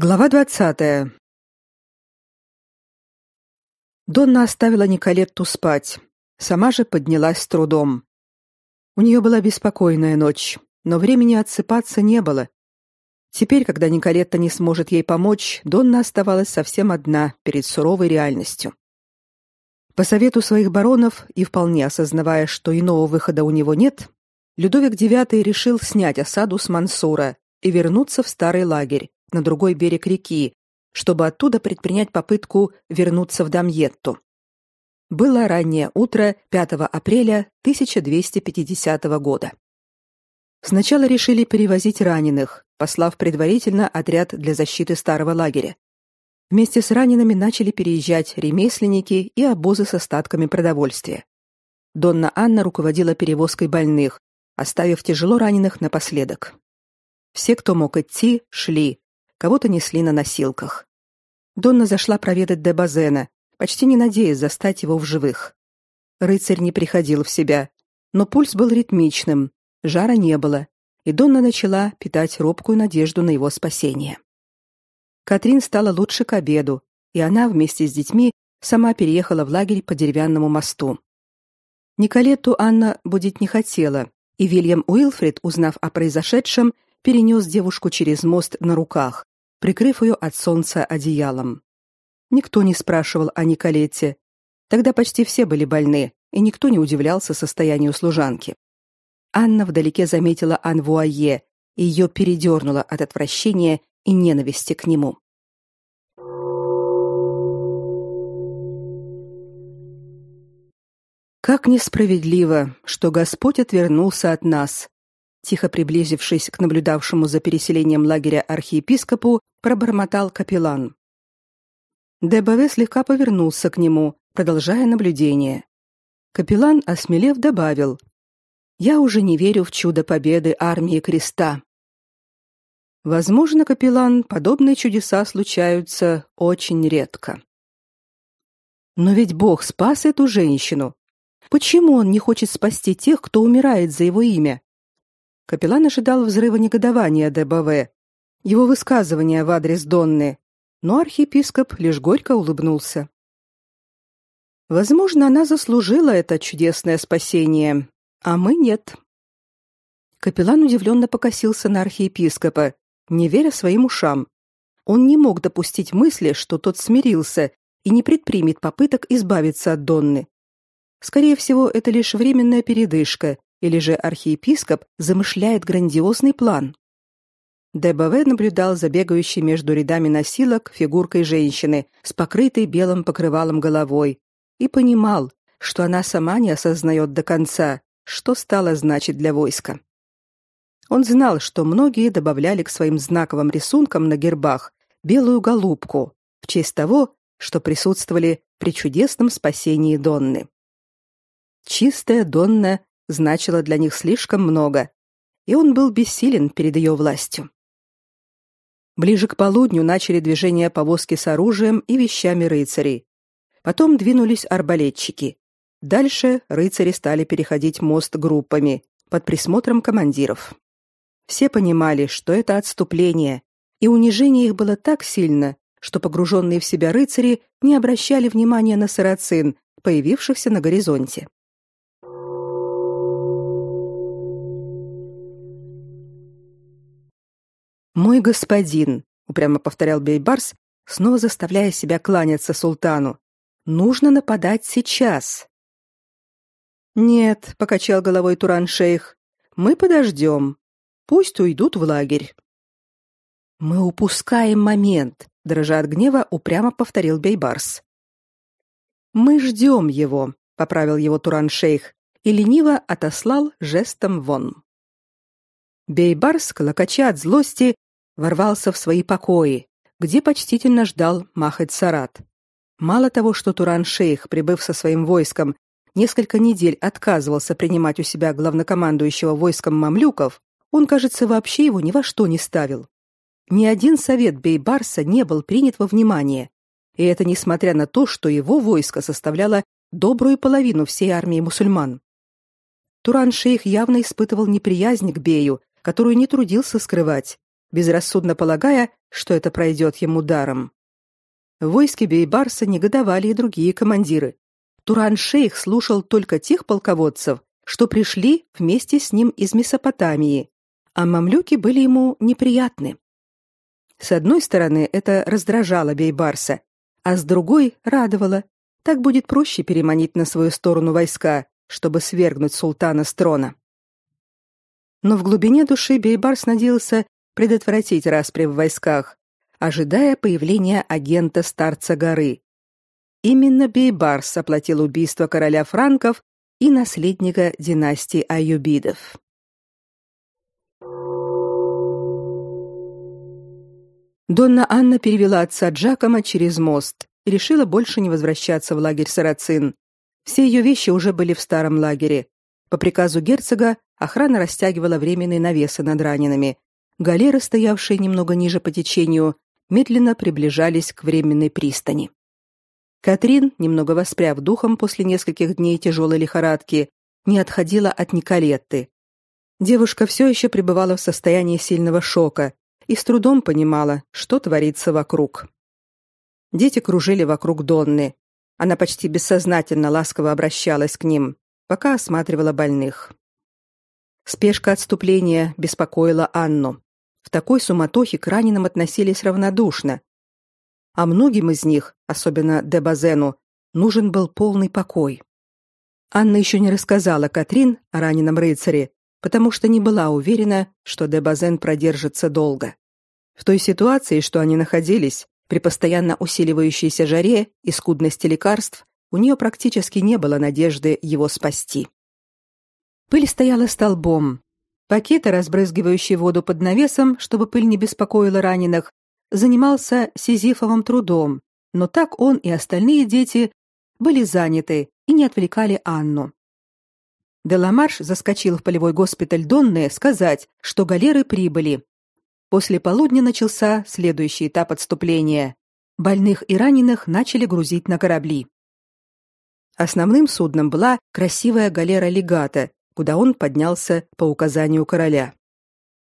Глава двадцатая. Донна оставила Николетту спать, сама же поднялась с трудом. У нее была беспокойная ночь, но времени отсыпаться не было. Теперь, когда Николетта не сможет ей помочь, Донна оставалась совсем одна перед суровой реальностью. По совету своих баронов и вполне осознавая, что иного выхода у него нет, Людовик IX решил снять осаду с Мансура и вернуться в старый лагерь на другой берег реки, чтобы оттуда предпринять попытку вернуться в Дамьетту. Было раннее утро 5 апреля 1250 года. Сначала решили перевозить раненых, послав предварительно отряд для защиты старого лагеря. Вместе с ранеными начали переезжать ремесленники и обозы с остатками продовольствия. Донна Анна руководила перевозкой больных, оставив тяжело раненых напоследок. Все, кто мог идти, шли, кого-то несли на носилках. Донна зашла проведать де Базена, почти не надеясь застать его в живых. Рыцарь не приходил в себя, но пульс был ритмичным, жара не было, и Донна начала питать робкую надежду на его спасение. Катрин стала лучше к обеду, и она вместе с детьми сама переехала в лагерь по деревянному мосту. Николетту Анна будить не хотела, и Вильям Уилфрид, узнав о произошедшем, перенес девушку через мост на руках, прикрыв ее от солнца одеялом. Никто не спрашивал о Николете. Тогда почти все были больны, и никто не удивлялся состоянию служанки. Анна вдалеке заметила Анвуае, и ее передернуло от отвращения и ненависти к нему. Как несправедливо, что Господь отвернулся от нас, тихо приблизившись к наблюдавшему за переселением лагеря архиепископу, пробормотал капеллан. ДБВ слегка повернулся к нему, продолжая наблюдение. Капеллан, осмелев, добавил: "Я уже не верю в чудо победы армии креста. Возможно, капеллан, подобные чудеса случаются очень редко. Но ведь Бог спас эту женщину. Почему он не хочет спасти тех, кто умирает за его имя? Капеллан ожидал взрыва негодования ДБВ, его высказывания в адрес Донны, но архиепископ лишь горько улыбнулся. Возможно, она заслужила это чудесное спасение, а мы нет. Капеллан удивленно покосился на архиепископа, не веря своим ушам. Он не мог допустить мысли, что тот смирился и не предпримет попыток избавиться от Донны. Скорее всего, это лишь временная передышка, или же архиепископ замышляет грандиозный план. ДБВ наблюдал за бегающей между рядами носилок фигуркой женщины с покрытой белым покрывалом головой и понимал, что она сама не осознает до конца, что стало значить для войска. Он знал, что многие добавляли к своим знаковым рисункам на гербах белую голубку в честь того, что присутствовали при чудесном спасении Донны. Чистая Донна значила для них слишком много, и он был бессилен перед ее властью. Ближе к полудню начали движение повозки с оружием и вещами рыцарей. Потом двинулись арбалетчики. Дальше рыцари стали переходить мост группами под присмотром командиров. Все понимали, что это отступление, и унижение их было так сильно, что погруженные в себя рыцари не обращали внимания на сарацин, появившихся на горизонте. Мой господин, упрямо повторял Бейбарс, снова заставляя себя кланяться султану. Нужно нападать сейчас. Нет, покачал головой Туран-шейх. Мы подождем. Пусть уйдут в лагерь. Мы упускаем момент, дрожа от гнева, упрямо повторил Бейбарс. Мы ждем его, поправил его Туран-шейх и лениво отослал жестом вон. Бейбарс, клокоча от злости, ворвался в свои покои, где почтительно ждал Махед-Сарат. Мало того, что Туран-шейх, прибыв со своим войском, несколько недель отказывался принимать у себя главнокомандующего войском мамлюков, он, кажется, вообще его ни во что не ставил. Ни один совет Бейбарса не был принят во внимание, и это несмотря на то, что его войско составляло добрую половину всей армии мусульман. Туран-шейх явно испытывал неприязнь к Бею, которую не трудился скрывать, безрассудно полагая, что это пройдет ему даром. В войске Бейбарса негодовали и другие командиры. Туран-шейх слушал только тех полководцев, что пришли вместе с ним из Месопотамии, а мамлюки были ему неприятны. С одной стороны, это раздражало Бейбарса, а с другой радовало. Так будет проще переманить на свою сторону войска, чтобы свергнуть султана с трона. Но в глубине души Бейбарс надеялся предотвратить распри в войсках, ожидая появления агента старца горы. Именно Бейбарс оплатил убийство короля франков и наследника династии Аюбидов. Донна Анна перевела отца Джакома через мост и решила больше не возвращаться в лагерь Сарацин. Все ее вещи уже были в старом лагере. По приказу герцога охрана растягивала временные навесы над ранеными. Галеры, стоявшие немного ниже по течению, медленно приближались к временной пристани. Катрин, немного воспряв духом после нескольких дней тяжелой лихорадки, не отходила от Николетты. Девушка все еще пребывала в состоянии сильного шока и с трудом понимала, что творится вокруг. Дети кружили вокруг Донны. Она почти бессознательно ласково обращалась к ним, пока осматривала больных. Спешка отступления беспокоила Анну. В такой суматохе к раненым относились равнодушно. А многим из них, особенно Дебазену, нужен был полный покой. Анна еще не рассказала Катрин о раненом рыцаре, потому что не была уверена, что Дебазен продержится долго. В той ситуации, что они находились, при постоянно усиливающейся жаре и скудности лекарств, у нее практически не было надежды его спасти. Пыль стояла столбом. Пакеты, разбрызгивающие воду под навесом, чтобы пыль не беспокоила раненых, занимался сизифовым трудом, но так он и остальные дети были заняты и не отвлекали Анну. Деламарш заскочил в полевой госпиталь Донны сказать, что галеры прибыли. После полудня начался следующий этап отступления. Больных и раненых начали грузить на корабли. Основным судном была красивая галера Легата, куда он поднялся по указанию короля.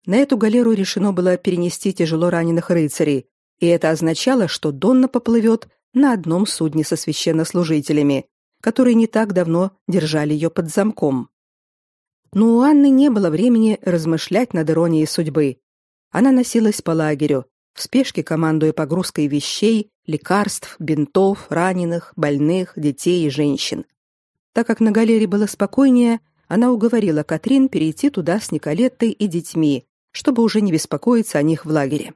На эту галеру решено было перенести тяжело раненых рыцарей, и это означало, что Донна поплывет на одном судне со священнослужителями, которые не так давно держали ее под замком. Но у Анны не было времени размышлять над иронией судьбы. Она носилась по лагерю, в спешке командуя погрузкой вещей, лекарств, бинтов, раненых, больных, детей и женщин. Так как на галере было спокойнее, она уговорила Катрин перейти туда с Николеттой и детьми, чтобы уже не беспокоиться о них в лагере.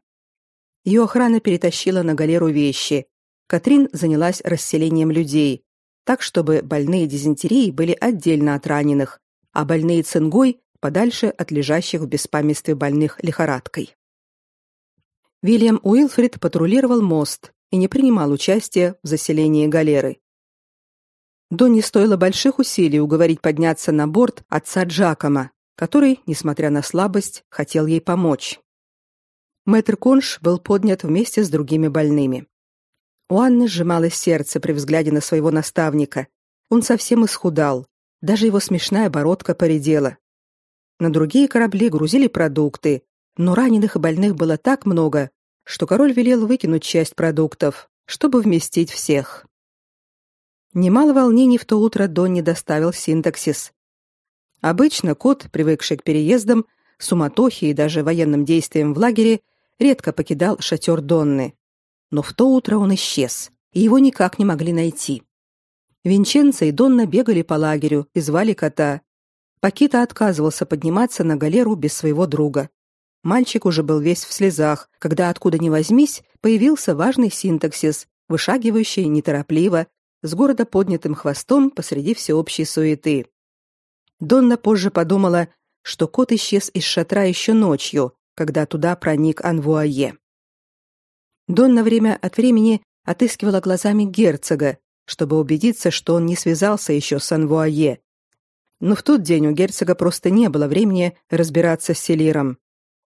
Ее охрана перетащила на галеру вещи. Катрин занялась расселением людей, так чтобы больные дизентерией были отдельно от раненых, а больные цингой подальше от лежащих в беспамятстве больных лихорадкой. Вильям Уилфрид патрулировал мост и не принимал участия в заселении галеры. Донни стоило больших усилий уговорить подняться на борт отца Джакома, который, несмотря на слабость, хотел ей помочь. Мэтр Конш был поднят вместе с другими больными. У Анны сжималось сердце при взгляде на своего наставника. Он совсем исхудал, даже его смешная бородка поредела. На другие корабли грузили продукты, но раненых и больных было так много, что король велел выкинуть часть продуктов, чтобы вместить всех. Немало волнений в то утро Донни доставил синтаксис. Обычно кот, привыкший к переездам, суматохе и даже военным действиям в лагере, редко покидал шатер Донны. Но в то утро он исчез, и его никак не могли найти. Винченцо и Донна бегали по лагерю и звали кота. Пакита отказывался подниматься на галеру без своего друга. Мальчик уже был весь в слезах, когда откуда ни возьмись появился важный синтаксис, вышагивающий неторопливо, с города поднятым хвостом посреди всеобщей суеты. Донна позже подумала, что кот исчез из шатра еще ночью, когда туда проник Анвуае. Донна время от времени отыскивала глазами герцога, чтобы убедиться, что он не связался еще с Анвуае. Но в тот день у герцога просто не было времени разбираться с Селиром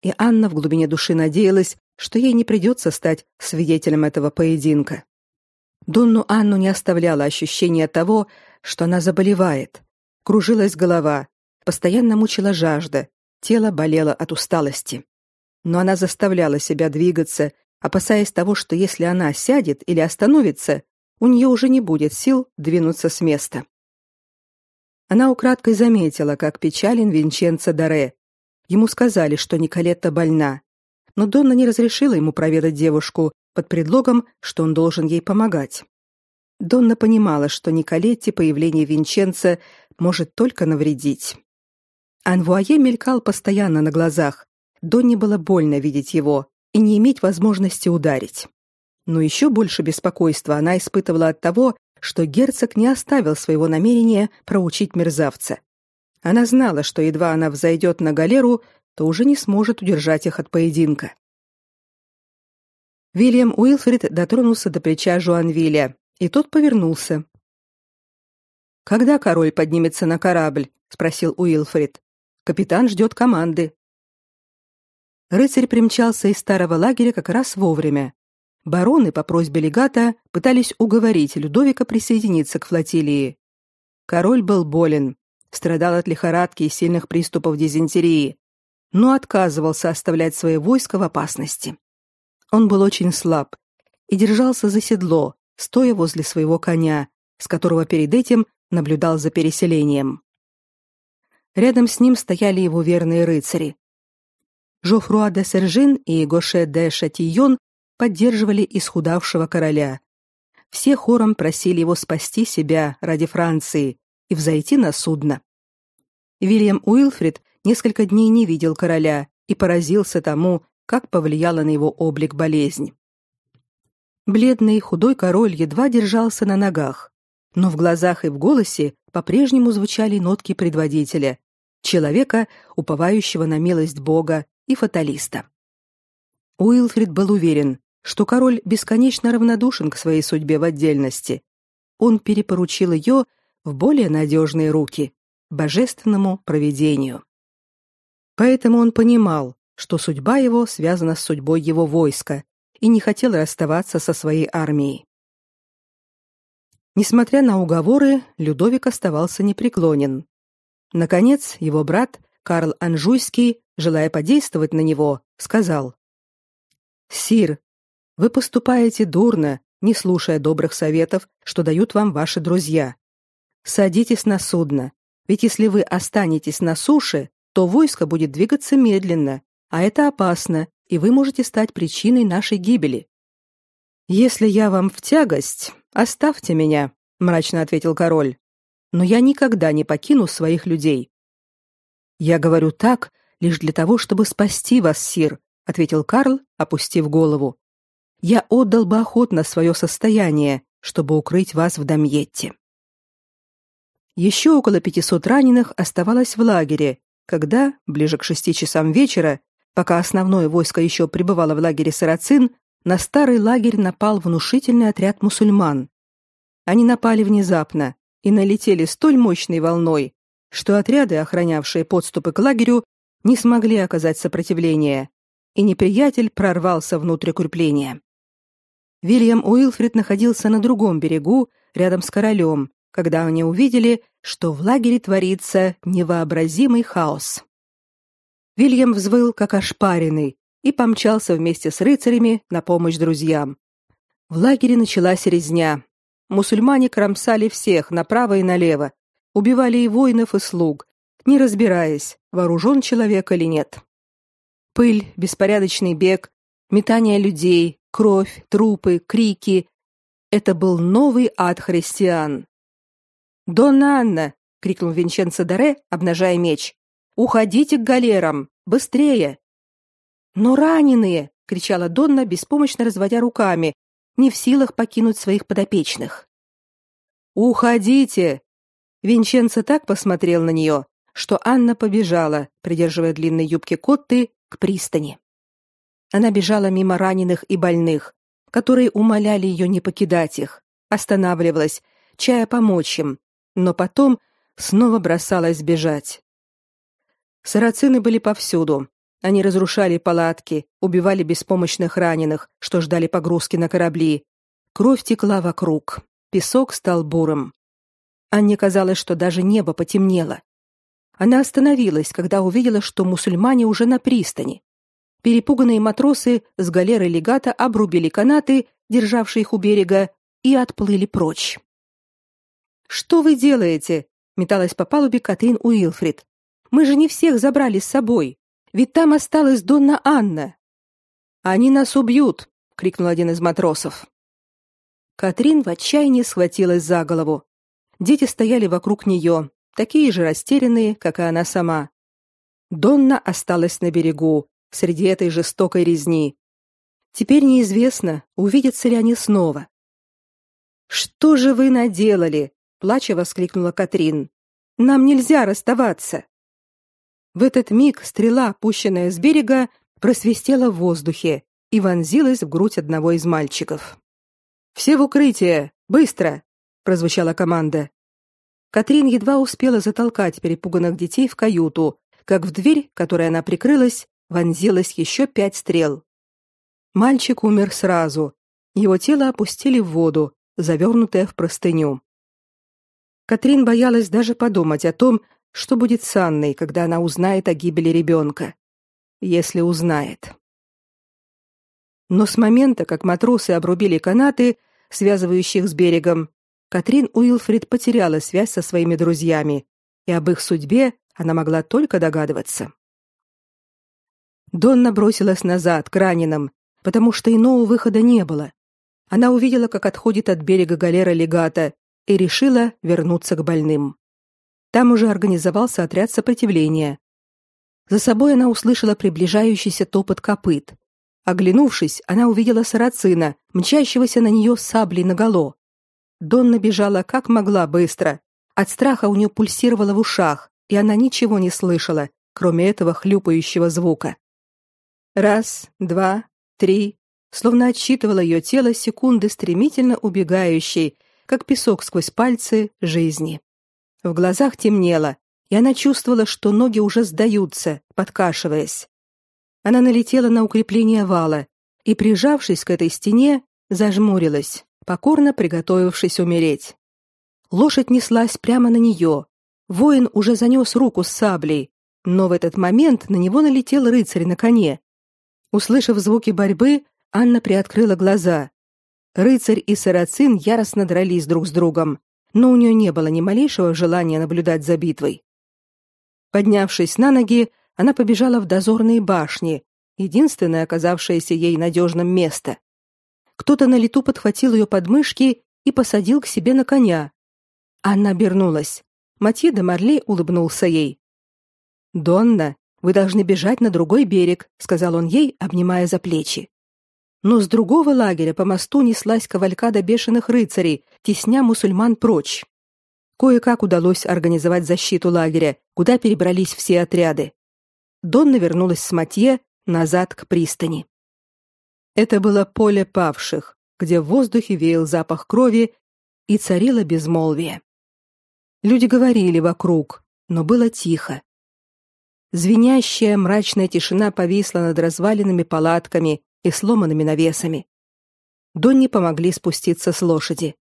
и Анна в глубине души надеялась, что ей не придется стать свидетелем этого поединка. Донну Анну не оставляло ощущение того, что она заболевает. Кружилась голова, постоянно мучила жажда, тело болело от усталости. но она заставляла себя двигаться, опасаясь того, что если она сядет или остановится, у нее уже не будет сил двинуться с места. Она украдкой заметила, как печален Винченцо Даре. Ему сказали, что Николетта больна, но Донна не разрешила ему проведать девушку под предлогом, что он должен ей помогать. Донна понимала, что Николетте появление Винченца может только навредить. Анвуае мелькал постоянно на глазах. Донне было больно видеть его и не иметь возможности ударить. Но еще больше беспокойства она испытывала от того, что герцог не оставил своего намерения проучить мерзавца. Она знала, что едва она взойдет на галеру, то уже не сможет удержать их от поединка. Вильям Уилфрид дотронулся до плеча Жуанвиля, и тот повернулся. Когда король поднимется на корабль? спросил Уилфрид. Капитан ждет команды. Рыцарь примчался из старого лагеря как раз вовремя. Бароны по просьбе легата пытались уговорить Людовика присоединиться к флотилии. Король был болен, страдал от лихорадки и сильных приступов дизентерии, но отказывался оставлять свои войска в опасности. Он был очень слаб и держался за седло, стоя возле своего коня, с которого перед этим наблюдал за переселением. Рядом с ним стояли его верные рыцари. Жофруа де Сержин и Гоше де Шатийон поддерживали исхудавшего короля. Все хором просили его спасти себя ради Франции и взойти на судно. Вильям Уилфрид несколько дней не видел короля и поразился тому, как повлияла на его облик болезнь. Бледный худой король едва держался на ногах, но в глазах и в голосе по-прежнему звучали нотки предводителя, человека, уповающего на милость Бога и фаталиста. Уилфрид был уверен, что король бесконечно равнодушен к своей судьбе в отдельности. Он перепоручил ее в более надежные руки, божественному провидению. Поэтому он понимал, что судьба его связана с судьбой его войска, и не хотел расставаться со своей армией. Несмотря на уговоры, Людовик оставался непреклонен. Наконец, его брат Карл Анжуйский, желая подействовать на него, сказал: "Сир, вы поступаете дурно, не слушая добрых советов, что дают вам ваши друзья. Садитесь на судно, ведь если вы останетесь на суше, то войско будет двигаться медленно, а это опасно, и вы можете стать причиной нашей гибели. Если я вам в тягость, оставьте меня, мрачно ответил король. Но я никогда не покину своих людей. Я говорю так лишь для того, чтобы спасти вас, сир, ответил Карл, опустив голову я отдал бы охотно свое состояние, чтобы укрыть вас в Дамьетте. Еще около 500 раненых оставалось в лагере, когда, ближе к шести часам вечера, пока основное войско еще пребывало в лагере Сарацин, на старый лагерь напал внушительный отряд мусульман. Они напали внезапно и налетели столь мощной волной, что отряды, охранявшие подступы к лагерю, не смогли оказать сопротивление, и неприятель прорвался внутрь укрепления. Вильям Уилфрид находился на другом берегу, рядом с королем, когда они увидели, что в лагере творится невообразимый хаос. Вильям взвыл как ошпаренный и помчался вместе с рыцарями на помощь друзьям. В лагере началась резня. Мусульмане кромсали всех направо и налево, убивали и воинов, и слуг, не разбираясь, вооружен человек или нет. Пыль, беспорядочный бег, метание людей, кровь, трупы, крики. Это был новый ад христиан. «Донна Анна!» — крикнул Винченцо Даре, обнажая меч. «Уходите к галерам! Быстрее!» «Но раненые!» — кричала Донна, беспомощно разводя руками, не в силах покинуть своих подопечных. «Уходите!» Винченцо так посмотрел на нее, что Анна побежала, придерживая длинные юбки Котты, к пристани. Она бежала мимо раненых и больных, которые умоляли ее не покидать их, останавливалась, чая помочь им, но потом снова бросалась бежать. Сарацины были повсюду. Они разрушали палатки, убивали беспомощных раненых, что ждали погрузки на корабли. Кровь текла вокруг, песок стал бурым. Анне казалось, что даже небо потемнело. Она остановилась, когда увидела, что мусульмане уже на пристани. перепуганные матросы с галеры легата обрубили канаты, державшие их у берега, и отплыли прочь. Что вы делаете? металась по палубе Катрин Уилфрид. Мы же не всех забрали с собой. Ведь там осталась Донна Анна. Они нас убьют, крикнул один из матросов. Катрин в отчаянии схватилась за голову. Дети стояли вокруг нее, такие же растерянные, как и она сама. Донна осталась на берегу, среди этой жестокой резни. Теперь неизвестно, увидятся ли они снова. Что же вы наделали? плача воскликнула Катрин. Нам нельзя расставаться. В этот миг стрела, пущенная с берега, просвистела в воздухе и вонзилась в грудь одного из мальчиков. Все в укрытие, быстро, прозвучала команда. Катрин едва успела затолкать перепуганных детей в каюту, как в дверь, которой она прикрылась, вонзилось еще пять стрел. Мальчик умер сразу. Его тело опустили в воду, завернутое в простыню. Катрин боялась даже подумать о том, что будет с Анной, когда она узнает о гибели ребенка. Если узнает. Но с момента, как матросы обрубили канаты, связывающие их с берегом, Катрин Уилфрид потеряла связь со своими друзьями, и об их судьбе она могла только догадываться. Донна бросилась назад к раненым, потому что иного выхода не было. Она увидела, как отходит от берега галера легата, и решила вернуться к больным. Там уже организовался отряд сопротивления. За собой она услышала приближающийся топот копыт. Оглянувшись, она увидела сарацина, мчащегося на нее саблей наголо. Донна бежала как могла быстро. От страха у нее пульсировало в ушах, и она ничего не слышала, кроме этого хлюпающего звука. Раз, два, три, словно отсчитывало ее тело секунды стремительно убегающей, как песок сквозь пальцы жизни. В глазах темнело, и она чувствовала, что ноги уже сдаются, подкашиваясь. Она налетела на укрепление вала и, прижавшись к этой стене, зажмурилась, покорно приготовившись умереть. Лошадь неслась прямо на нее. Воин уже занес руку с саблей, но в этот момент на него налетел рыцарь на коне. Услышав звуки борьбы, Анна приоткрыла глаза. Рыцарь и сарацин яростно дрались друг с другом, но у нее не было ни малейшего желания наблюдать за битвой. Поднявшись на ноги, она побежала в дозорные башни, единственное оказавшееся ей надежным место. Кто-то на лету подхватил ее подмышки и посадил к себе на коня. Анна обернулась. Матье де Марли улыбнулся ей. «Донна, вы должны бежать на другой берег», — сказал он ей, обнимая за плечи но с другого лагеря по мосту неслась кавалькада бешеных рыцарей, тесня мусульман прочь. Кое-как удалось организовать защиту лагеря, куда перебрались все отряды. Донна вернулась с Матье назад к пристани. Это было поле павших, где в воздухе веял запах крови и царило безмолвие. Люди говорили вокруг, но было тихо. Звенящая мрачная тишина повисла над развалинами палатками, и сломанными навесами. Донни помогли спуститься с лошади.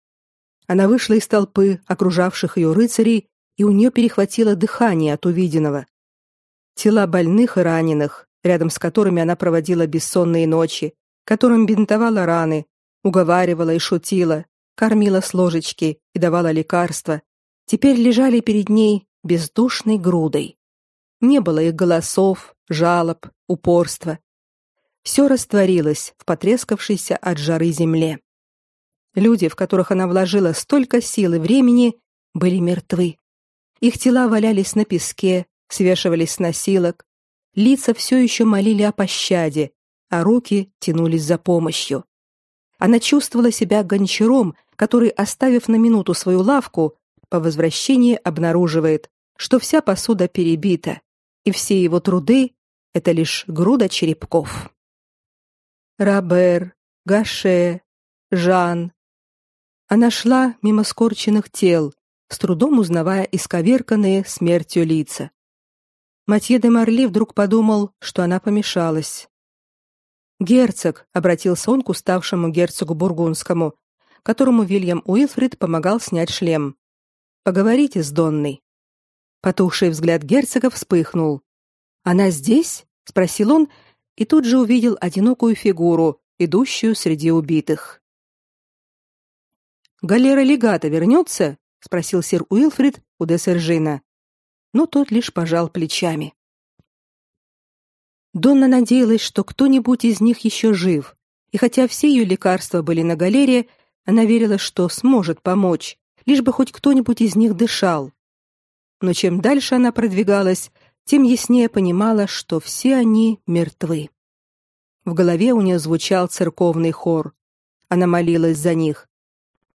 Она вышла из толпы окружавших ее рыцарей, и у нее перехватило дыхание от увиденного. Тела больных и раненых, рядом с которыми она проводила бессонные ночи, которым бинтовала раны, уговаривала и шутила, кормила с ложечки и давала лекарства, теперь лежали перед ней бездушной грудой. Не было их голосов, жалоб, упорства все растворилось в потрескавшейся от жары земле. Люди, в которых она вложила столько сил и времени, были мертвы. Их тела валялись на песке, свешивались с носилок, лица все еще молили о пощаде, а руки тянулись за помощью. Она чувствовала себя гончаром, который, оставив на минуту свою лавку, по возвращении обнаруживает, что вся посуда перебита, и все его труды — это лишь груда черепков. Рабер, Гаше, Жан. Она шла мимо скорченных тел, с трудом узнавая исковерканные смертью лица. Матье де Марли вдруг подумал, что она помешалась. Герцог обратился он к уставшему герцогу бургундскому, которому Вильям Уилфрид помогал снять шлем. Поговорите с Донной. Потухший взгляд герцога вспыхнул. Она здесь? спросил он и тут же увидел одинокую фигуру, идущую среди убитых. «Галера легата вернется?» — спросил сир Уилфрид у де Сержина. Но тот лишь пожал плечами. Донна надеялась, что кто-нибудь из них еще жив, и хотя все ее лекарства были на галере, она верила, что сможет помочь, лишь бы хоть кто-нибудь из них дышал. Но чем дальше она продвигалась, тем яснее понимала, что все они мертвы. В голове у нее звучал церковный хор. Она молилась за них.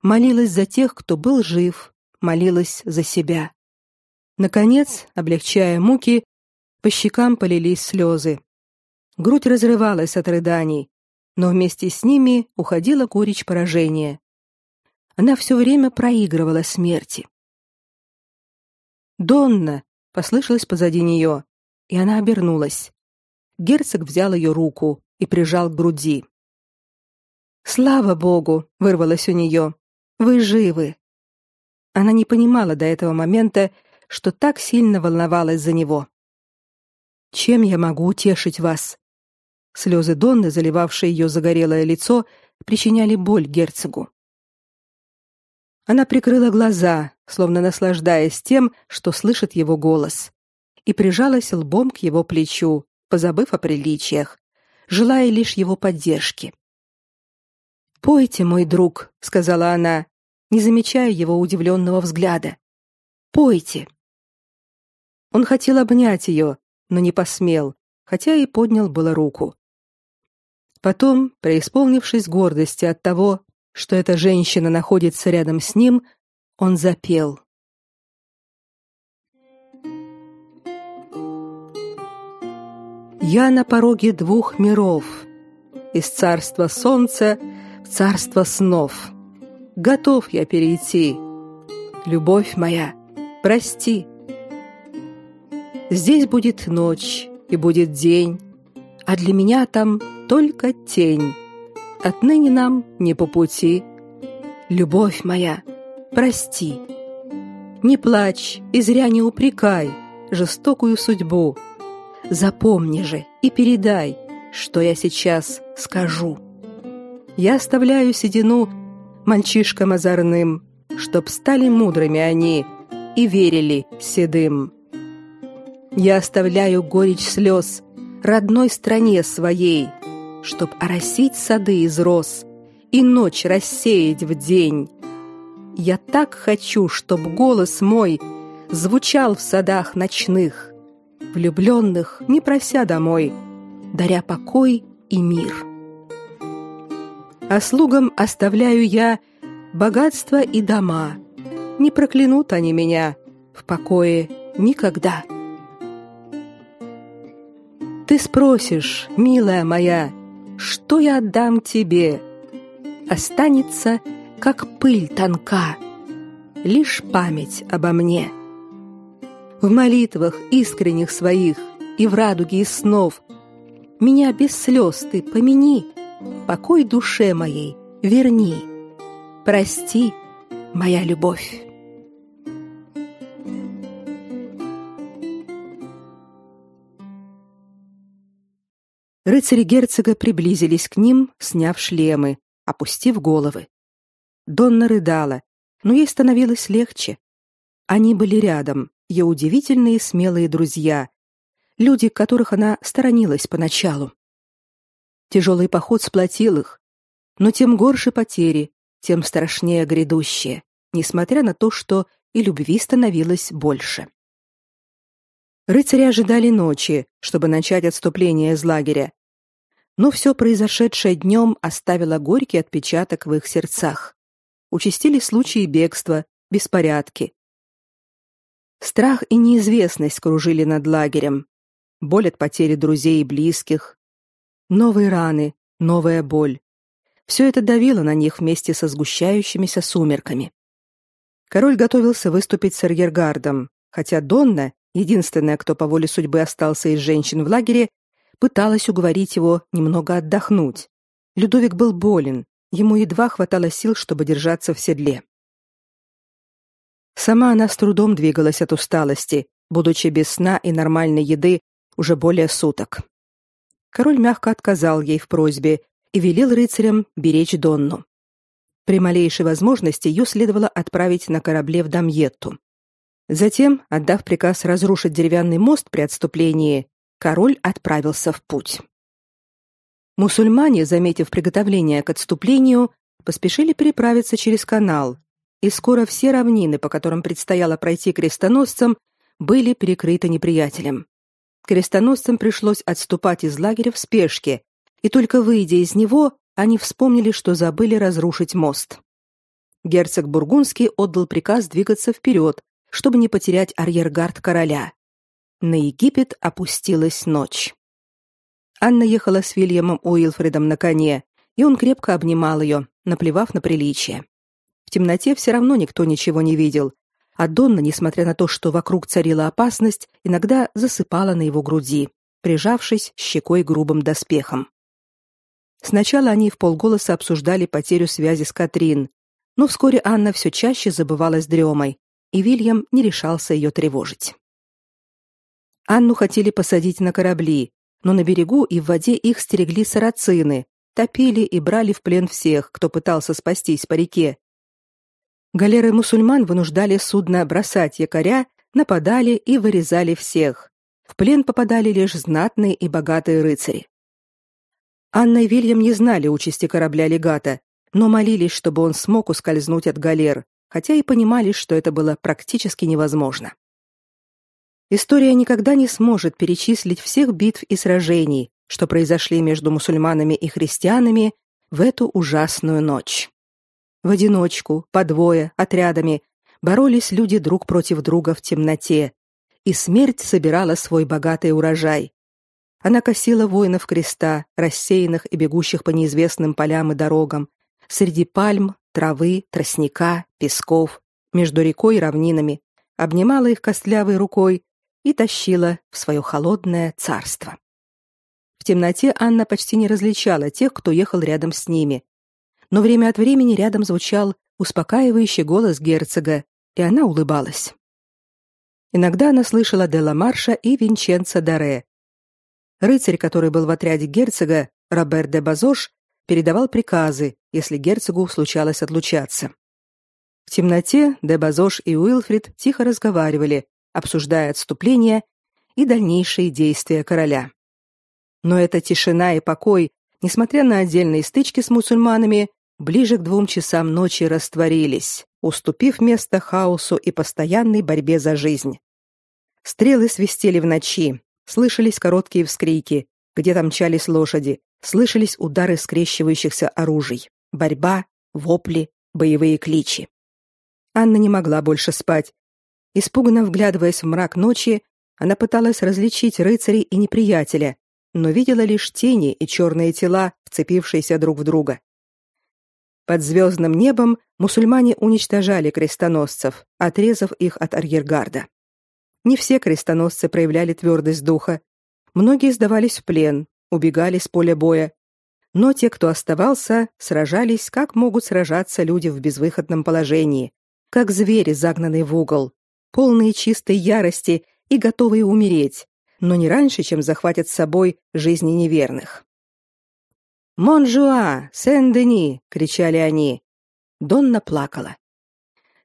Молилась за тех, кто был жив, молилась за себя. Наконец, облегчая муки, по щекам полились слезы. Грудь разрывалась от рыданий, но вместе с ними уходила горечь поражения. Она все время проигрывала смерти. «Донна!» — послышалось позади нее, и она обернулась. Герцог взял ее руку и прижал к груди. «Слава Богу!» — вырвалось у нее. «Вы живы!» Она не понимала до этого момента, что так сильно волновалась за него. «Чем я могу утешить вас?» Слезы Донны, заливавшие ее загорелое лицо, причиняли боль герцогу. Она прикрыла глаза, словно наслаждаясь тем, что слышит его голос, и прижалась лбом к его плечу, позабыв о приличиях, желая лишь его поддержки. «Пойте, мой друг», — сказала она, не замечая его удивленного взгляда. «Пойте». Он хотел обнять ее, но не посмел, хотя и поднял было руку. Потом, преисполнившись гордости от того, что эта женщина находится рядом с ним, он запел. Я на пороге двух миров, из царства солнца в царство снов. Готов я перейти. Любовь моя, прости. Здесь будет ночь и будет день, а для меня там только тень. Отныне нам не по пути. Любовь моя, прости. Не плачь и зря не упрекай жестокую судьбу. Запомни же и передай, что я сейчас скажу. Я оставляю седину мальчишкам озорным, чтоб стали мудрыми они и верили седым. Я оставляю горечь слез родной стране своей — чтоб оросить сады из роз и ночь рассеять в день. Я так хочу, чтоб голос мой звучал в садах ночных, влюбленных, не прося домой, даря покой и мир. А слугам оставляю я богатство и дома. Не проклянут они меня в покое никогда. Ты спросишь, милая моя, что я отдам тебе? Останется, как пыль тонка, лишь память обо мне. В молитвах искренних своих и в радуге из снов меня без слез ты помяни, покой душе моей верни. Прости, моя любовь. Рыцари герцога приблизились к ним, сняв шлемы, опустив головы. Донна рыдала, но ей становилось легче. Они были рядом, ее удивительные смелые друзья, люди, которых она сторонилась поначалу. Тяжелый поход сплотил их, но тем горше потери, тем страшнее грядущее, несмотря на то, что и любви становилось больше. Рыцари ожидали ночи, чтобы начать отступление из лагеря. Но все произошедшее днем оставило горький отпечаток в их сердцах. Участились случаи бегства, беспорядки. Страх и неизвестность кружили над лагерем. Боль от потери друзей и близких. Новые раны, новая боль. Все это давило на них вместе со сгущающимися сумерками. Король готовился выступить с арьергардом, хотя Донна, единственная, кто по воле судьбы остался из женщин в лагере, пыталась уговорить его немного отдохнуть. Людовик был болен, ему едва хватало сил, чтобы держаться в седле. Сама она с трудом двигалась от усталости, будучи без сна и нормальной еды уже более суток. король мягко отказал ей в просьбе и велел рыцарям беречь Донну. При малейшей возможности ее следовало отправить на корабле в Дамьетту. Затем, отдав приказ разрушить деревянный мост при отступлении, король отправился в путь. Мусульмане, заметив приготовление к отступлению, поспешили переправиться через канал, и скоро все равнины, по которым предстояло пройти крестоносцам, были перекрыты неприятелем. Крестоносцам пришлось отступать из лагеря в спешке, и только выйдя из него, они вспомнили, что забыли разрушить мост. Герцог Бургундский отдал приказ двигаться вперед, чтобы не потерять арьергард короля. На Египет опустилась ночь. Анна ехала с Вильямом Уилфредом на коне, и он крепко обнимал ее, наплевав на приличие. В темноте все равно никто ничего не видел, а Донна, несмотря на то, что вокруг царила опасность, иногда засыпала на его груди, прижавшись щекой грубым доспехам. Сначала они в полголоса обсуждали потерю связи с Катрин, но вскоре Анна все чаще забывалась дремой, и Вильям не решался ее тревожить. Анну хотели посадить на корабли, но на берегу и в воде их стерегли сарацины, топили и брали в плен всех, кто пытался спастись по реке. Галеры мусульман вынуждали судно бросать якоря, нападали и вырезали всех. В плен попадали лишь знатные и богатые рыцари. Анна и Вильям не знали участи корабля легата, но молились, чтобы он смог ускользнуть от галер, хотя и понимали, что это было практически невозможно. История никогда не сможет перечислить всех битв и сражений, что произошли между мусульманами и христианами в эту ужасную ночь. В одиночку, по двое, отрядами боролись люди друг против друга в темноте, и смерть собирала свой богатый урожай. Она косила воинов креста, рассеянных и бегущих по неизвестным полям и дорогам, среди пальм, травы, тростника, песков, между рекой и равнинами, обнимала их костлявой рукой и тащила в свое холодное царство. В темноте Анна почти не различала тех, кто ехал рядом с ними, но время от времени рядом звучал успокаивающий голос герцога, и она улыбалась. Иногда она слышала Делла Марша и Винченцо Даре. Рыцарь, который был в отряде герцога, Робер де Базош, передавал приказы, если герцогу случалось отлучаться. В темноте де Базош и Уилфрид тихо разговаривали, обсуждая отступление и дальнейшие действия короля. Но эта тишина и покой, несмотря на отдельные стычки с мусульманами, ближе к двум часам ночи растворились, уступив место хаосу и постоянной борьбе за жизнь. Стрелы свистели в ночи, слышались короткие вскрики, где-то мчались лошади, слышались удары скрещивающихся оружий, борьба, вопли, боевые кличи. Анна не могла больше спать. Испуганно вглядываясь в мрак ночи, она пыталась различить рыцарей и неприятеля, но видела лишь тени и черные тела, вцепившиеся друг в друга. Под звездным небом мусульмане уничтожали крестоносцев, отрезав их от арьергарда. Не все крестоносцы проявляли твердость духа. Многие сдавались в плен, убегали с поля боя. Но те, кто оставался, сражались, как могут сражаться люди в безвыходном положении, как звери, загнанные в угол, полные чистой ярости и готовые умереть, но не раньше, чем захватят с собой жизни неверных. «Montjoie! Saint-Denis!» — кричали они. Донна плакала.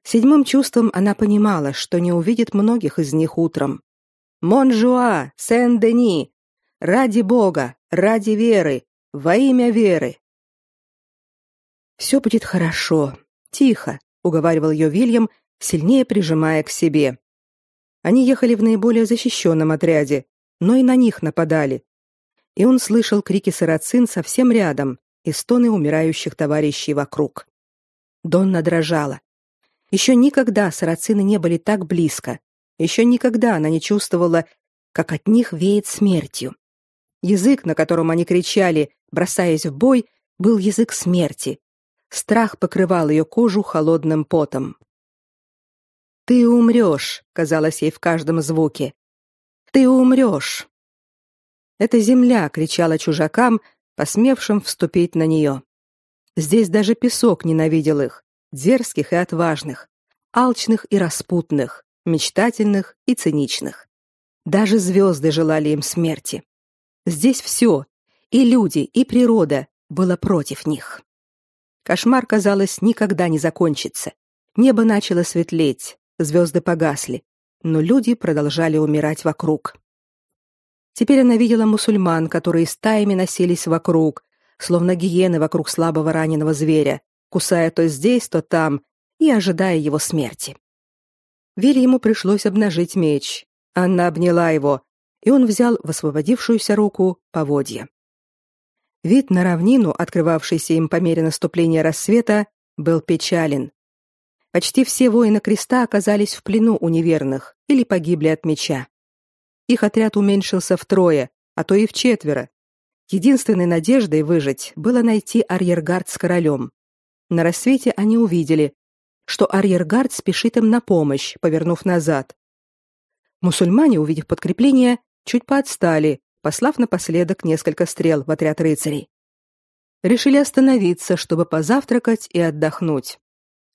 Седьмым чувством она понимала, что не увидит многих из них утром. «Montjoie! Saint-Denis! Ради Бога! Ради веры! Во имя веры!» «Все будет хорошо. Тихо», — уговаривал ее Вильям, сильнее прижимая к себе. Они ехали в наиболее защищенном отряде, но и на них нападали, и он слышал крики сарацин совсем рядом и стоны умирающих товарищей вокруг. Донна дрожала. Еще никогда сарацины не были так близко. Еще никогда она не чувствовала, как от них веет смертью. Язык, на котором они кричали, бросаясь в бой, был язык смерти. Страх покрывал ее кожу холодным потом. «Ты умрешь», — казалось ей в каждом звуке. «Ты умрешь». Эта земля кричала чужакам, посмевшим вступить на нее. Здесь даже песок ненавидел их, дерзких и отважных, алчных и распутных, мечтательных и циничных. Даже звезды желали им смерти. Здесь все и люди, и природа было против них. Кошмар, казалось, никогда не закончится. Небо начало светлеть, звезды погасли, но люди продолжали умирать вокруг. Теперь она видела мусульман, которые стаями носились вокруг, словно гиены вокруг слабого раненого зверя, кусая то здесь, то там и ожидая его смерти. Вилли ему пришлось обнажить меч. Анна обняла его, и он взял в освободившуюся руку поводья. Вид на равнину, открывавшийся им по мере наступления рассвета, был печален. Почти все воины креста оказались в плену у неверных или погибли от меча. Их отряд уменьшился втрое, а то и в четверо. Единственной надеждой выжить было найти арьергард с королем. На рассвете они увидели, что арьергард спешит им на помощь, повернув назад. Мусульмане, увидев подкрепление, чуть поотстали, послав напоследок несколько стрел в отряд рыцарей. Решили остановиться, чтобы позавтракать и отдохнуть.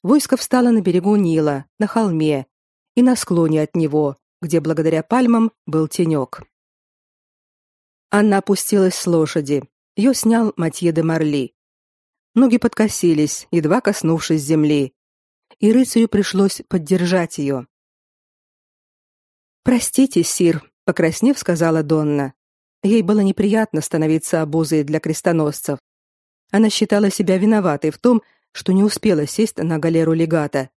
Войско встало на берегу Нила, на холме, и на склоне от него, где благодаря пальмам был тенек. Анна опустилась с лошади. Ее снял Матье де Марли. Ноги подкосились, едва коснувшись земли, и рыцарю пришлось поддержать ее. «Простите, сир», — покраснев, сказала Донна. Ей было неприятно становиться обузой для крестоносцев. Она считала себя виноватой в том, что не успела сесть на галеру легата,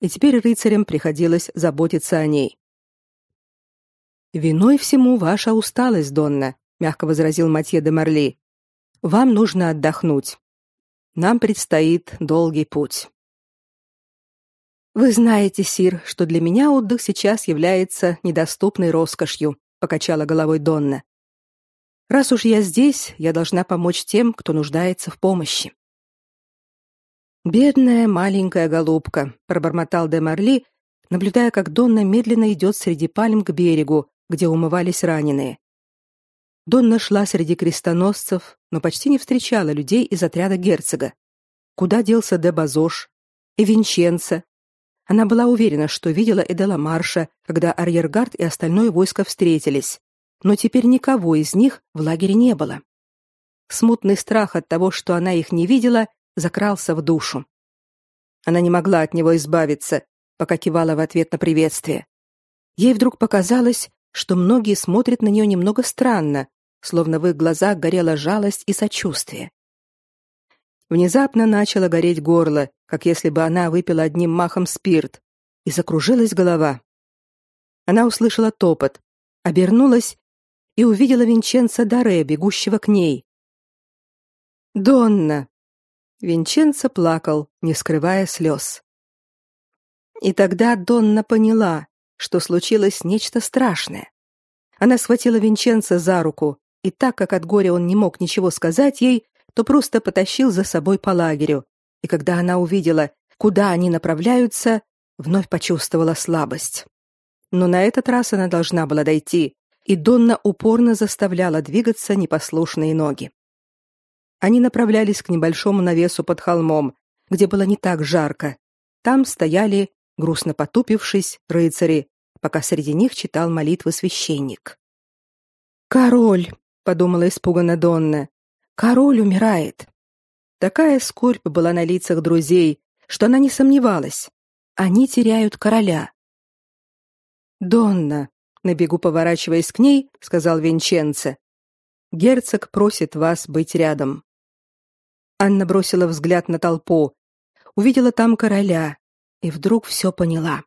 и теперь рыцарям приходилось заботиться о ней. «Виной всему ваша усталость, Донна», — мягко возразил Матье де Марли. «Вам нужно отдохнуть. Нам предстоит долгий путь». «Вы знаете, Сир, что для меня отдых сейчас является недоступной роскошью», — покачала головой Донна. Раз уж я здесь, я должна помочь тем, кто нуждается в помощи. Бедная маленькая голубка, пробормотал де Марли, наблюдая, как Донна медленно идет среди пальм к берегу, где умывались раненые. Донна шла среди крестоносцев, но почти не встречала людей из отряда герцога. Куда делся де Базош и Винченцо? Она была уверена, что видела Эдела Марша, когда арьергард и остальное войско встретились, но теперь никого из них в лагере не было. Смутный страх от того, что она их не видела, закрался в душу. Она не могла от него избавиться, пока кивала в ответ на приветствие. Ей вдруг показалось, что многие смотрят на нее немного странно, словно в их глазах горела жалость и сочувствие. Внезапно начало гореть горло, как если бы она выпила одним махом спирт, и закружилась голова. Она услышала топот, обернулась и увидела Винченца Даре, бегущего к ней. «Донна!» Винченцо плакал, не скрывая слез. И тогда Донна поняла, что случилось нечто страшное. Она схватила Винченца за руку, и так как от горя он не мог ничего сказать ей, то просто потащил за собой по лагерю. И когда она увидела, куда они направляются, вновь почувствовала слабость. Но на этот раз она должна была дойти, и Донна упорно заставляла двигаться непослушные ноги. Они направлялись к небольшому навесу под холмом, где было не так жарко. Там стояли, грустно потупившись, рыцари, пока среди них читал молитвы священник. «Король!» — подумала испуганно Донна. «Король умирает!» Такая скорбь была на лицах друзей, что она не сомневалась. Они теряют короля. «Донна!» на бегу поворачиваясь к ней, сказал Винченце. Герцог просит вас быть рядом. Анна бросила взгляд на толпу, увидела там короля и вдруг все поняла.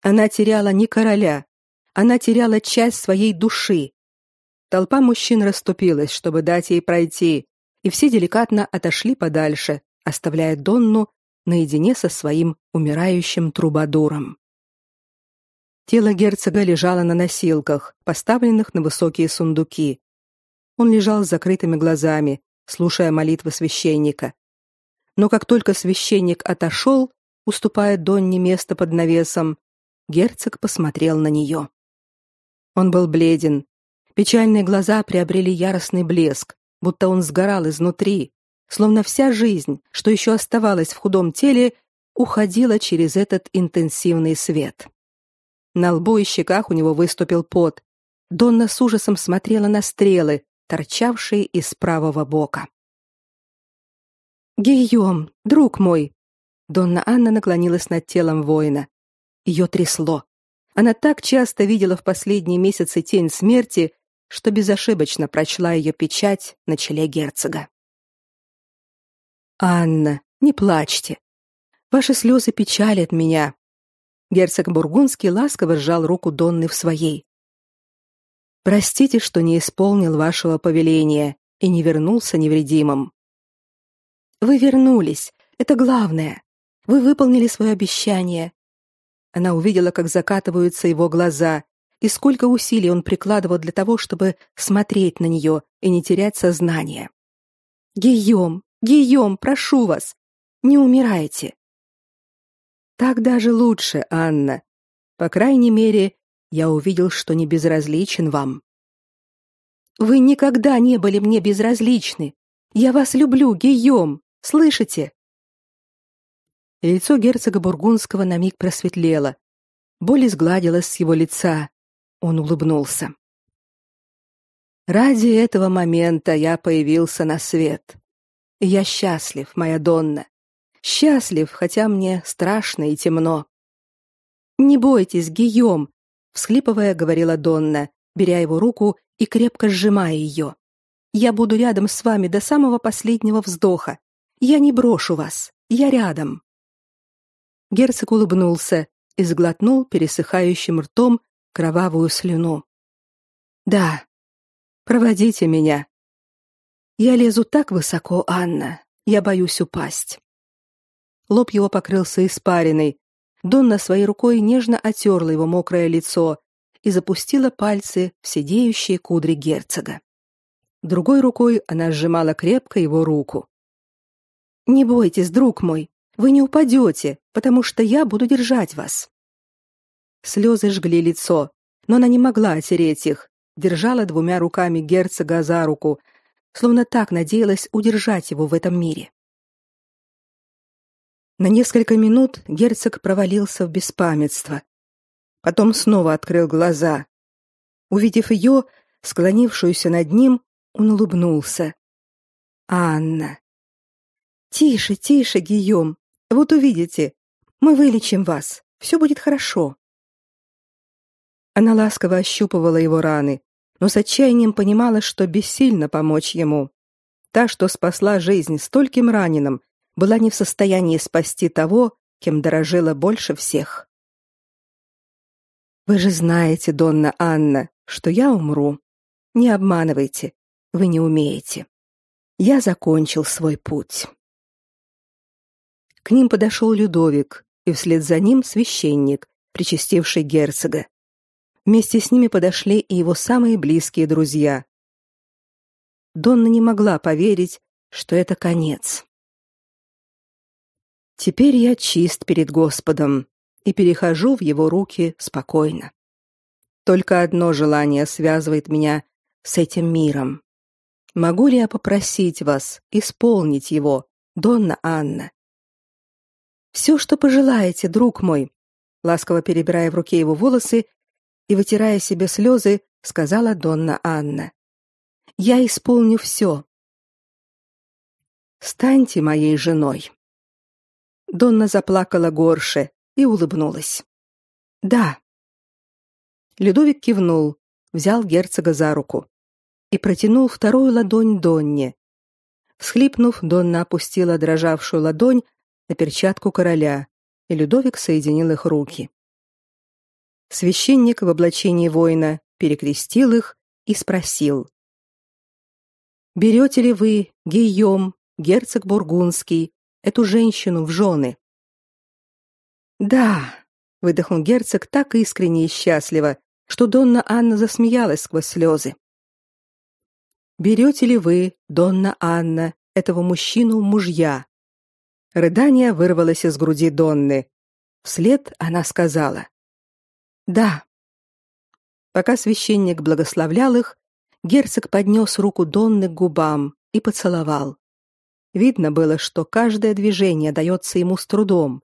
Она теряла не короля, она теряла часть своей души. Толпа мужчин расступилась, чтобы дать ей пройти, и все деликатно отошли подальше, оставляя Донну наедине со своим умирающим трубадуром. Тело герцога лежало на носилках, поставленных на высокие сундуки. Он лежал с закрытыми глазами, слушая молитвы священника. Но как только священник отошел, уступая Донне место под навесом, герцог посмотрел на нее. Он был бледен. Печальные глаза приобрели яростный блеск, будто он сгорал изнутри, словно вся жизнь, что еще оставалась в худом теле, уходила через этот интенсивный свет. На лбу и щеках у него выступил пот. Донна с ужасом смотрела на стрелы, торчавшие из правого бока. Гийом, друг мой, Донна Анна наклонилась над телом воина. Ее трясло. Она так часто видела в последние месяцы тень смерти, что безошибочно прочла ее печать на челе герцога. Анна, не плачьте. Ваши слезы печалят меня. Герцог Бургундский ласково сжал руку Донны в своей. Простите, что не исполнил вашего повеления и не вернулся невредимым. Вы вернулись, это главное. Вы выполнили свое обещание. Она увидела, как закатываются его глаза, и сколько усилий он прикладывал для того, чтобы смотреть на нее и не терять сознание. Гийом, Гийом, прошу вас, не умирайте. Так даже лучше, Анна. По крайней мере, я увидел, что не безразличен вам. Вы никогда не были мне безразличны. Я вас люблю, Гийом, слышите? Лицо герцога бургундского на миг просветлело. Боль изгладилась с его лица. Он улыбнулся. Ради этого момента я появился на свет. Я счастлив, моя Донна. Счастлив, хотя мне страшно и темно. Не бойтесь, Гийом, всхлипывая, говорила Донна, беря его руку и крепко сжимая ее. Я буду рядом с вами до самого последнего вздоха. Я не брошу вас. Я рядом. Герцог улыбнулся и сглотнул пересыхающим ртом кровавую слюну. Да. Проводите меня. Я лезу так высоко, Анна. Я боюсь упасть. Лоб его покрылся испариной, Донна своей рукой нежно отерла его мокрое лицо и запустила пальцы в сидеющие кудри герцога. Другой рукой она сжимала крепко его руку. «Не бойтесь, друг мой, вы не упадете, потому что я буду держать вас». Слезы жгли лицо, но она не могла отереть их, держала двумя руками герцога за руку, словно так надеялась удержать его в этом мире. На несколько минут герцог провалился в беспамятство. Потом снова открыл глаза. Увидев ее, склонившуюся над ним, он улыбнулся. Анна. Тише, тише, Гийом. Вот увидите, мы вылечим вас. Все будет хорошо. Она ласково ощупывала его раны, но с отчаянием понимала, что бессильно помочь ему. Та, что спасла жизнь стольким раненым, была не в состоянии спасти того, кем дорожила больше всех. Вы же знаете, Донна Анна, что я умру. Не обманывайте, вы не умеете. Я закончил свой путь. К ним подошел Людовик, и вслед за ним священник, причастивший герцога. Вместе с ними подошли и его самые близкие друзья. Донна не могла поверить, что это конец. Теперь я чист перед Господом и перехожу в его руки спокойно. Только одно желание связывает меня с этим миром. Могу ли я попросить вас исполнить его, Донна Анна? Все, что пожелаете, друг мой, ласково перебирая в руке его волосы и вытирая себе слезы, сказала Донна Анна. Я исполню все. Станьте моей женой. Донна заплакала горше и улыбнулась. Да. Людовик кивнул, взял герцога за руку и протянул вторую ладонь Донне. Всхлипнув, Донна опустила дрожавшую ладонь на перчатку короля, и Людовик соединил их руки. Священник в облачении воина перекрестил их и спросил: Берете ли вы, Гийом, герцог бургундский, эту женщину в жены. Да, выдохнул герцог так искренне и счастливо, что Донна Анна засмеялась сквозь слезы. Берете ли вы, Донна Анна, этого мужчину мужья? Рыдание вырвалось из груди Донны. Вслед она сказала: "Да". Пока священник благословлял их, герцог поднес руку Донны к губам и поцеловал. Видно было, что каждое движение дается ему с трудом.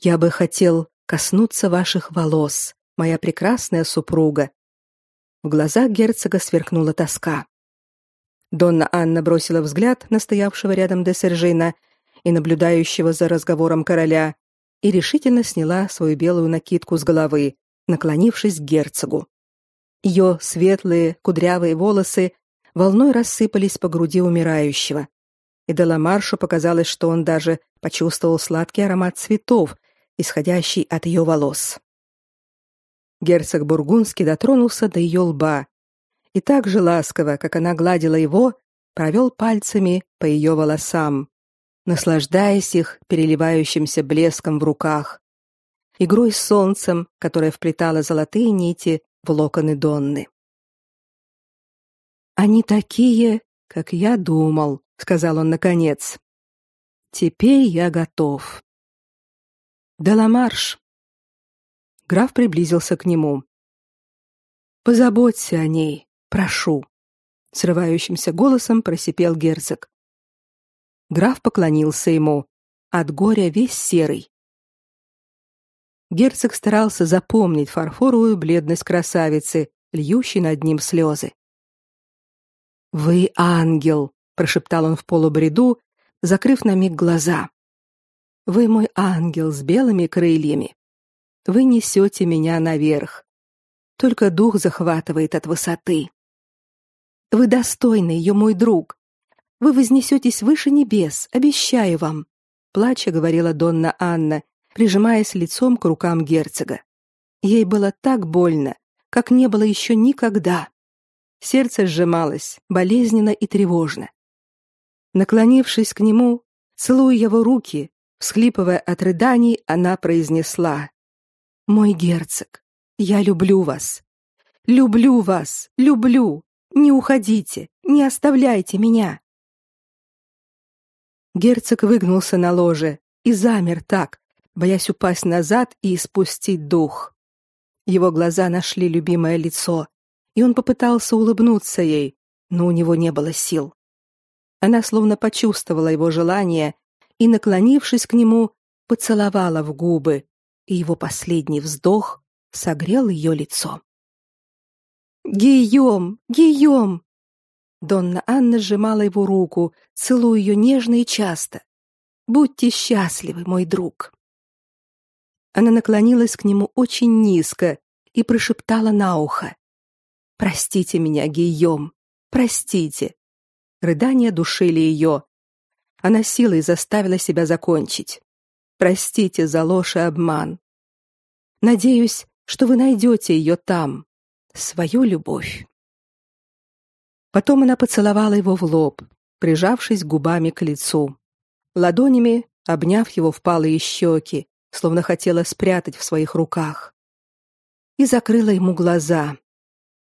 Я бы хотел коснуться ваших волос, моя прекрасная супруга. В глазах герцога сверкнула тоска. Донна Анна бросила взгляд на стоявшего рядом де Сержина и наблюдающего за разговором короля и решительно сняла свою белую накидку с головы, наклонившись к герцогу. Ее светлые кудрявые волосы волной рассыпались по груди умирающего, и Деламаршу показалось, что он даже почувствовал сладкий аромат цветов, исходящий от ее волос. Герцог Бургундский дотронулся до ее лба и так же ласково, как она гладила его, провел пальцами по ее волосам, наслаждаясь их переливающимся блеском в руках, игрой с солнцем, которое вплетало золотые нити в локоны Донны. Они такие, как я думал, сказал он наконец. Теперь я готов. Деламарш. Граф приблизился к нему. Позаботься о ней, прошу, срывающимся голосом просипел герцог. Граф поклонился ему, от горя весь серый. Герцог старался запомнить фарфоровую бледность красавицы, льющей над ним слезы. Вы ангел, прошептал он в полубреду, закрыв на миг глаза. Вы мой ангел с белыми крыльями. Вы несете меня наверх. Только дух захватывает от высоты. Вы достойный ее мой друг. Вы вознесетесь выше небес, обещаю вам, плача говорила Донна Анна, прижимаясь лицом к рукам герцога. Ей было так больно, как не было еще никогда. Сердце сжималось, болезненно и тревожно. Наклонившись к нему, целуя его руки, всхлипывая от рыданий, она произнесла: "Мой герцог, я люблю вас. Люблю вас, люблю. Не уходите, не оставляйте меня". Герцог выгнулся на ложе и замер так, боясь упасть назад и испустить дух. Его глаза нашли любимое лицо, и он попытался улыбнуться ей, но у него не было сил. Она словно почувствовала его желание и, наклонившись к нему, поцеловала в губы, и его последний вздох согрел ее лицо. «Гийом! Гийом!» Донна Анна сжимала его руку, целуя ее нежно и часто. «Будьте счастливы, мой друг!» Она наклонилась к нему очень низко и прошептала на ухо. «Простите меня, Гийом, простите, Рыдания душили ее. Она силой заставила себя закончить. Простите за ложь и обман. Надеюсь, что вы найдете ее там, свою любовь. Потом она поцеловала его в лоб, прижавшись губами к лицу, ладонями обняв его впалые щеки, словно хотела спрятать в своих руках. И закрыла ему глаза.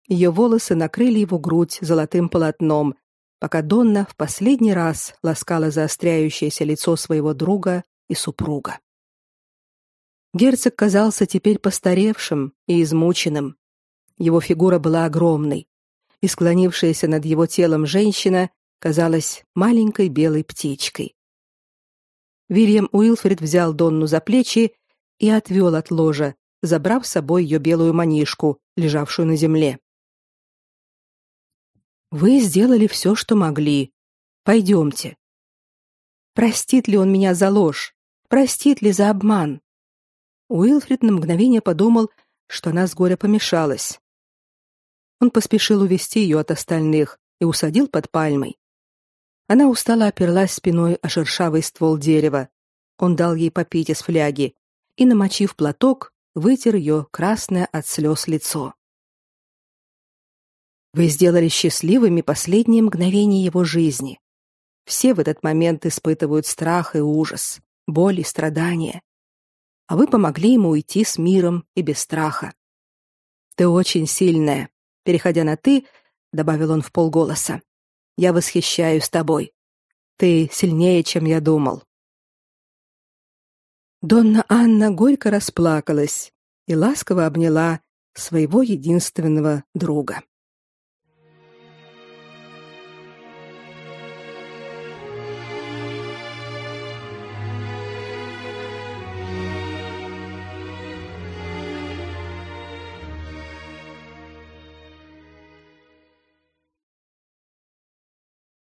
Ее волосы накрыли его грудь золотым полотном, пока Донна в последний раз ласкала заостряющееся лицо своего друга и супруга. Герцог казался теперь постаревшим и измученным. Его фигура была огромной, и склонившаяся над его телом женщина казалась маленькой белой птичкой. Вильям Уилфрид взял Донну за плечи и отвел от ложа, забрав с собой ее белую манишку, лежавшую на земле. Вы сделали все, что могли. Пойдемте. Простит ли он меня за ложь? Простит ли за обман? Уилфрид на мгновение подумал, что она с горя помешалась. Он поспешил увести ее от остальных и усадил под пальмой. Она устало оперлась спиной о шершавый ствол дерева. Он дал ей попить из фляги и, намочив платок, вытер ее красное от слез лицо. Вы сделали счастливыми последние мгновения его жизни. Все в этот момент испытывают страх и ужас, боль и страдания. А вы помогли ему уйти с миром и без страха. Ты очень сильная. Переходя на ты, добавил он в полголоса. Я восхищаюсь тобой. Ты сильнее, чем я думал. Донна Анна горько расплакалась и ласково обняла своего единственного друга.